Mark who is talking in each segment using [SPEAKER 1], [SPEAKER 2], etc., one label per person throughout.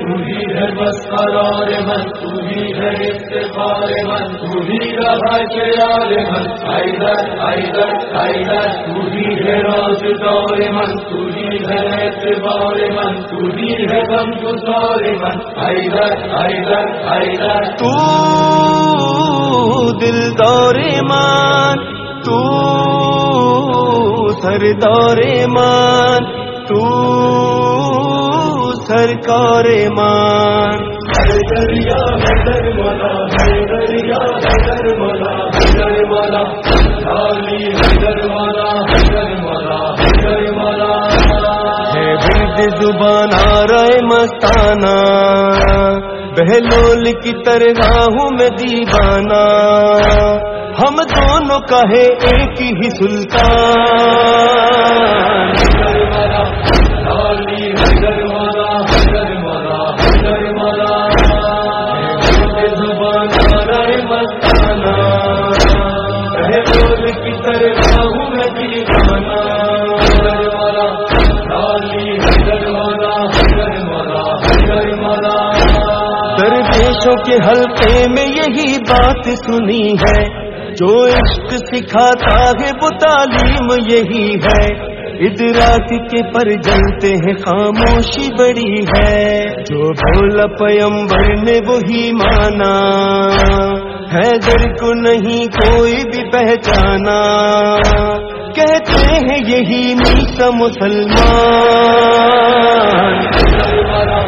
[SPEAKER 1] بس قرار من تو ہی ہے من تو ہی رہا من حیدر حیدر حیدر، تو ہی ہے راز دور من تو ہی ہے اعتبار من تو ہی ہے غم گزار من حیدر حیدر حیدر۔
[SPEAKER 2] تو دل دور مان، تو سر دور مان، تو سرکار مان
[SPEAKER 1] دریا در ملا دریا در ملا در ملا خالی در ملا در ملا در ملا
[SPEAKER 2] ہے برد زبان آ رہے مستانہ۔ بہلول کی طرح ہوں میں دیوانہ۔ ہم دونوں کا ہے ایک ہی سلطان۔ درویشوں کے حلقے میں یہی بات سنی ہے۔ جو عشق سکھاتا ہے وہ تعلیم یہی ہے۔ ادراک کے پر جلتے ہیں خاموشی بڑی ہے۔ جو بولا پیمبر نے وہی مانا۔ حیدر کو نہیں کوئی بھی پہچانا۔ کہتے ہیں یہی میسا مسلمان۔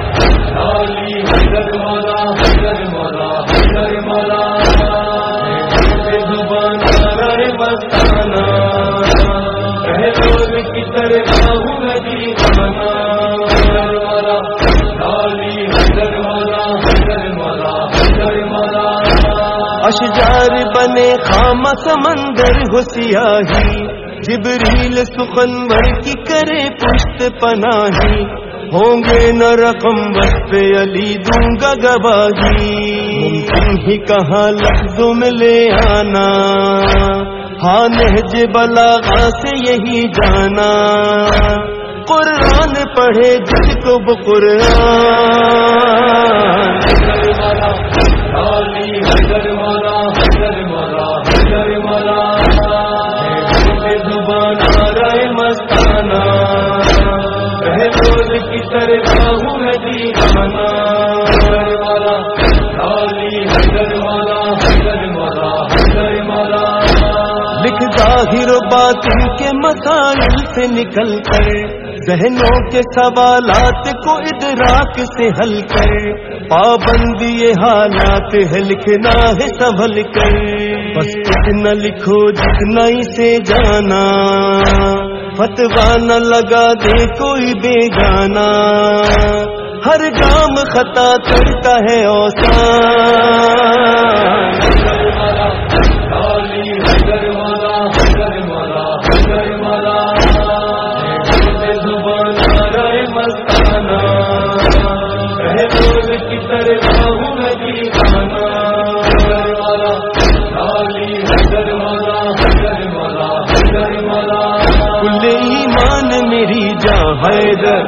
[SPEAKER 2] اشجار بنے خام سمندر ہو سیاہی، جبریل سخنور کی کرے پشت پناہی۔ ہوں گے نہ رقم بس پہ علی دوں گا گواہی۔ ممکن ہی کہاں لفظوں میں لے آنا۔ ہاں نہج بلاغا سے یہی جانا۔ قرآن پڑھے جس کو وہ ظاہر و باطن کے مسائل سے نکل کر، ذہنوں کے سوالات کو ادراک سے حل کر، پابندی حالات ہے لکھنا ہے سنبھل کر۔ بس اتنا لکھو جتنا ہی سے جانا فتوا نہ لگا دے کوئی بے گانا ہر گام خطا کرتا ہے اوسان۔ میری جاں حیدر،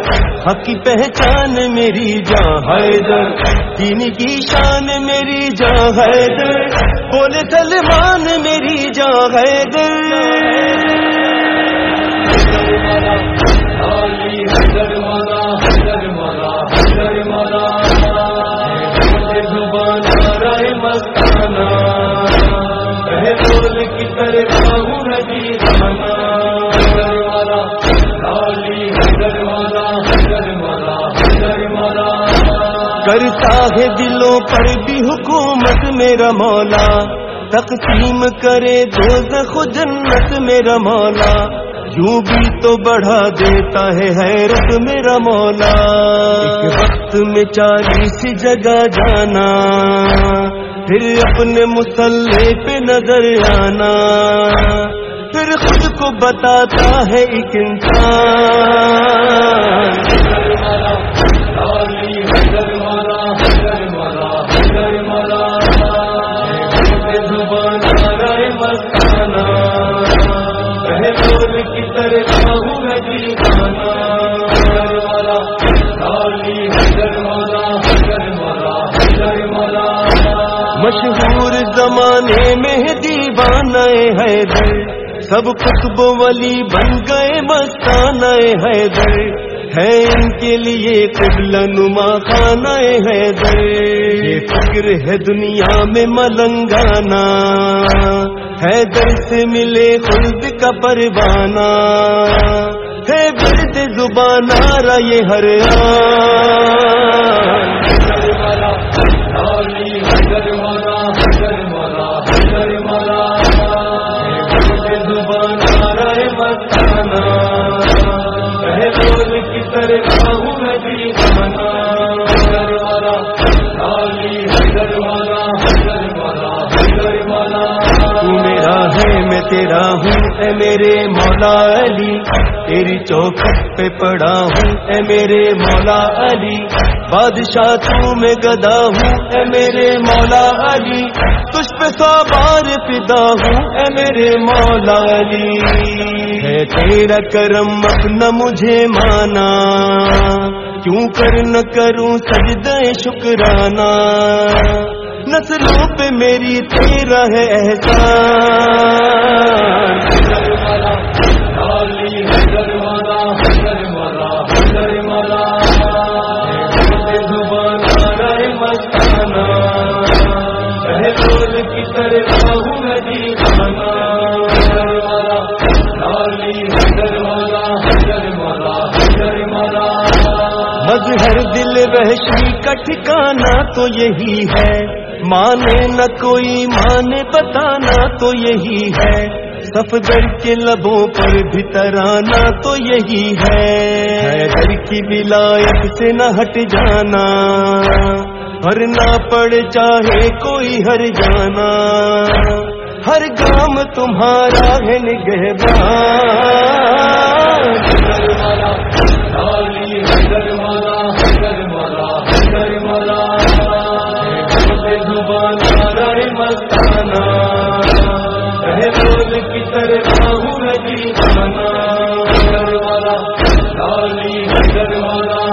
[SPEAKER 2] حق کی پہچان میری جاں حیدر، دین کی شان میری جاں حیدر بولے سلمان میری جاں حیدر۔ کرتا ہے دلوں پر بھی حکومت میرا مولا، تقسیم کرے دو جنت میرا مولا۔ یوں بھی تو بڑھا دیتا ہے حیرت میرا مولا۔ ایک وقت میں چالیس جگہ جانا، پھر اپنے مسلح پہ نظر آنا۔ پھر خود کو بتاتا ہے ایک انسان۔ زمانے میں دیوانہ حیدر، سب خطب ولی بن گئے مستانہ حیدر۔ ہے ان کے لیے قبل نما خانہ حیدر۔ یہ فکر ہے دنیا میں ملنگانا حیدر سے ملے خلد کا پروانہ۔ ہے برد زبان آ رہا یہ ہر میرا میں تیرا ہوں، اے میرے مولا علی۔ تیری چوکھٹ پہ پڑا ہوں، اے میرے مولا علی۔ بادشاہ تو میں گدا ہوں، اے میرے مولا علی۔ تجھ پہ سو بار فدا ہوں، اے میرے مولا علی۔ ہے تیرا کرم اپنا مجھے مانا۔ کیوں کر نہ کروں سجدہ شکرانہ؟ نسلوں پہ میری تیرا ہے احسان۔ مظہر دل وحشی کا ٹھکانا تو یہی ہے۔ مانے نہ کوئی، مانے بتانا تو یہی ہے۔ سفدر کے لبوں پر بھی ترانا تو یہی ہے۔ گھر کی ولایت سے نہ ہٹ جانا۔ ہر نہ پڑ چاہے کوئی ہر جانا۔ ہر گام تمہارا ہے نگہبان۔ مدینہ مناظر والا لالی نظر والا